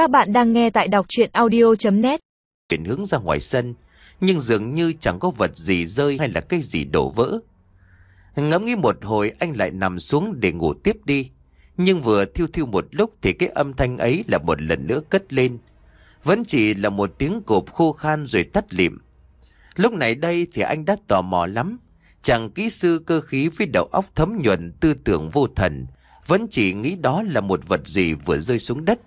Các bạn đang nghe tại đọc chuyện audio.net Kiến hướng ra ngoài sân, nhưng dường như chẳng có vật gì rơi hay là cái gì đổ vỡ. Ngẫm nghĩ một hồi anh lại nằm xuống để ngủ tiếp đi. Nhưng vừa thiêu thiêu một lúc thì cái âm thanh ấy là một lần nữa cất lên. Vẫn chỉ là một tiếng cộp khô khan rồi tắt lịm. Lúc này đây thì anh đã tò mò lắm. Chàng kỹ sư cơ khí với đầu óc thấm nhuần tư tưởng vô thần. Vẫn chỉ nghĩ đó là một vật gì vừa rơi xuống đất.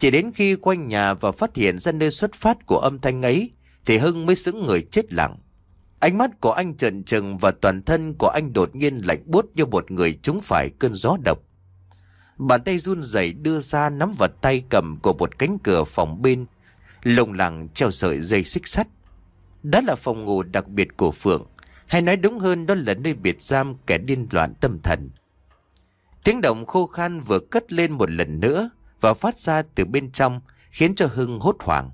Chỉ đến khi quanh nhà và phát hiện ra nơi xuất phát của âm thanh ấy thì Hưng mới xứng người chết lặng. Ánh mắt của anh trần trừng và toàn thân của anh đột nhiên lạnh buốt như một người trúng phải cơn gió độc. Bàn tay run rẩy đưa ra nắm vật tay cầm của một cánh cửa phòng bên, lồng lẳng treo sợi dây xích sắt. Đó là phòng ngủ đặc biệt của Phượng, hay nói đúng hơn đó là nơi biệt giam kẻ điên loạn tâm thần. Tiếng động khô khan vừa cất lên một lần nữa và phát ra từ bên trong khiến cho Hưng hốt hoảng.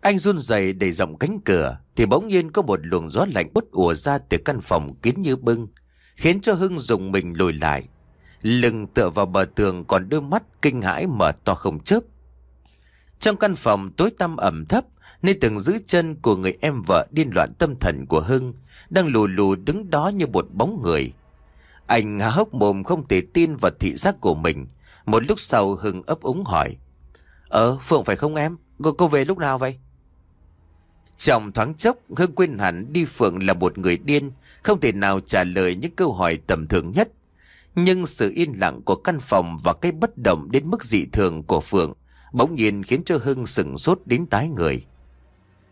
Anh run rẩy đẩy rộng cánh cửa thì bỗng nhiên có một luồng gió lạnh bút ùa ra từ căn phòng kín như bưng, khiến cho Hưng dùng mình lùi lại. Lưng tựa vào bờ tường còn đôi mắt kinh hãi mở to không chớp. Trong căn phòng tối tăm ẩm thấp, nơi từng giữ chân của người em vợ điên loạn tâm thần của Hưng đang lù lù đứng đó như một bóng người. Anh há hốc mồm không thể tin vào thị giác của mình. Một lúc sau Hưng ấp úng hỏi. Ờ, Phượng phải không em? Cô, cô về lúc nào vậy? Trong thoáng chốc, Hưng quên hẳn đi Phượng là một người điên, không thể nào trả lời những câu hỏi tầm thường nhất. Nhưng sự yên lặng của căn phòng và cái bất động đến mức dị thường của Phượng bỗng nhiên khiến cho Hưng sừng sốt đến tái người.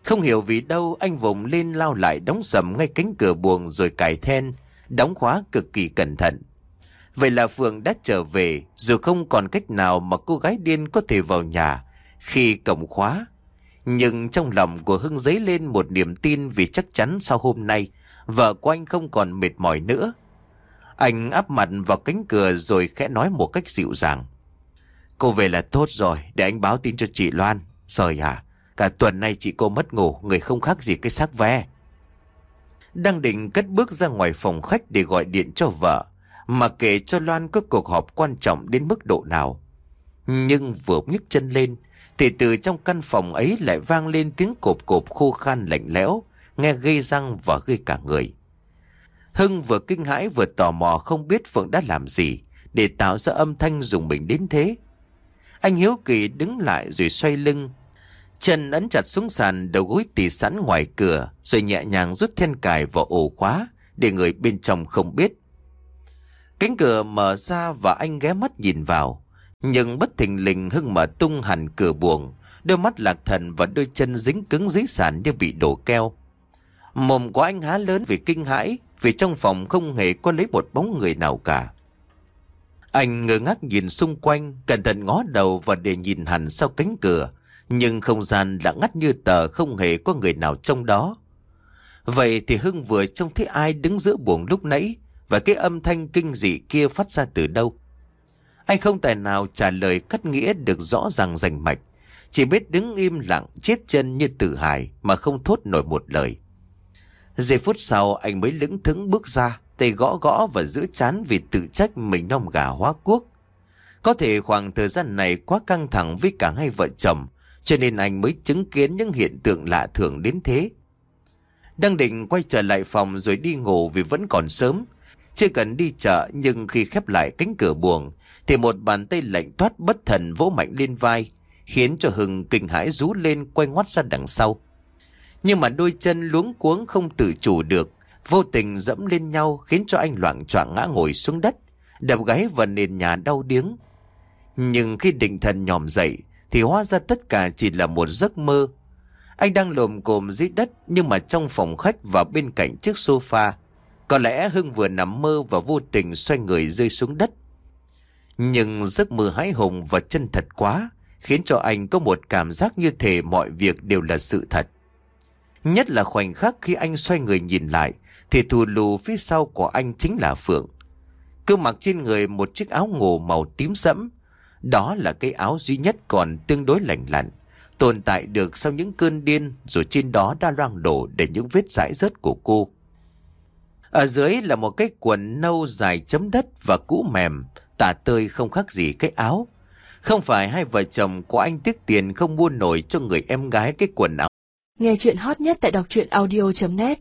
Không hiểu vì đâu anh vùng lên lao lại đóng sầm ngay cánh cửa buồng rồi cài then, đóng khóa cực kỳ cẩn thận. Vậy là Phượng đã trở về, dù không còn cách nào mà cô gái điên có thể vào nhà khi cổng khóa. Nhưng trong lòng của Hưng dấy lên một niềm tin vì chắc chắn sau hôm nay, vợ của anh không còn mệt mỏi nữa. Anh áp mặt vào cánh cửa rồi khẽ nói một cách dịu dàng. Cô về là tốt rồi, để anh báo tin cho chị Loan. Rồi à, cả tuần nay chị cô mất ngủ, người không khác gì cái xác ve. Đang định cất bước ra ngoài phòng khách để gọi điện cho vợ, mà kể cho Loan có cuộc họp quan trọng đến mức độ nào. Nhưng vừa nhấc chân lên, thì từ trong căn phòng ấy lại vang lên tiếng cộp cộp khô khan lạnh lẽo, nghe gây răng và gây cả người. Hưng vừa kinh hãi vừa tò mò không biết Phượng đã làm gì để tạo ra âm thanh dùng mình đến thế. Anh Hiếu Kỳ đứng lại rồi xoay lưng. Chân ấn chặt xuống sàn đầu gối tỉ sẵn ngoài cửa rồi nhẹ nhàng rút then cài vào ổ khóa để người bên trong không biết. Cánh cửa mở ra và anh ghé mắt nhìn vào. Nhưng bất thình lình Hưng mở tung hẳn cửa buồng. Đôi mắt lạc thần và đôi chân dính cứng dưới sàn như bị đổ keo. Mồm của anh há lớn vì kinh hãi vì trong phòng không hề có lấy một bóng người nào cả. Anh ngơ ngác nhìn xung quanh, cẩn thận ngó đầu và để nhìn hẳn sau cánh cửa. Nhưng không gian đã ngắt như tờ không hề có người nào trong đó. Vậy thì Hưng vừa trông thấy ai đứng giữa buồng lúc nãy và cái âm thanh kinh dị kia phát ra từ đâu. Anh không tài nào trả lời cắt nghĩa được rõ ràng rành mạch. Chỉ biết đứng im lặng chết chân như tử hài mà không thốt nổi một lời. Giây phút sau anh mới lững thững bước ra, tay gõ gõ và giữ chán vì tự trách mình nông gà hóa quốc. Có thể khoảng thời gian này quá căng thẳng với cả hai vợ chồng, cho nên anh mới chứng kiến những hiện tượng lạ thường đến thế. Đang định quay trở lại phòng rồi đi ngủ vì vẫn còn sớm. Chưa cần đi chợ, nhưng khi khép lại cánh cửa buồng, thì một bàn tay lạnh toát bất thần vỗ mạnh lên vai, khiến cho Hưng kinh hãi rú lên quay ngoắt ra đằng sau. Nhưng mà đôi chân luống cuống không tự chủ được, vô tình dẫm lên nhau, khiến cho anh loạn choạng ngã ngồi xuống đất đập gáy vào nền nhà đau điếng. Nhưng khi định thần nhòm dậy, thì hóa ra tất cả chỉ là một giấc mơ. Anh đang lồm cồm dưới đất, nhưng mà trong phòng khách và bên cạnh chiếc sofa. Có lẽ Hưng vừa nằm mơ và vô tình xoay người rơi xuống đất. Nhưng giấc mơ hãi hùng và chân thật quá khiến cho anh có một cảm giác như thể mọi việc đều là sự thật. Nhất là khoảnh khắc khi anh xoay người nhìn lại, thì thù lù phía sau của anh chính là Phượng. Cứ mặc trên người một chiếc áo ngủ màu tím sẫm. Đó là cái áo duy nhất còn tương đối lành lặn. Tồn tại được sau những cơn điên, rồi trên đó đã loang đổ để những vết rải rớt của cô. Ở dưới là một cái quần nâu dài chấm đất và cũ mềm, tả tơi không khác gì cái áo. Không phải hai vợ chồng của anh tiếc tiền không mua nổi cho người em gái cái quần áo. Nghe chuyện hot nhất tại đọc truyện audio.net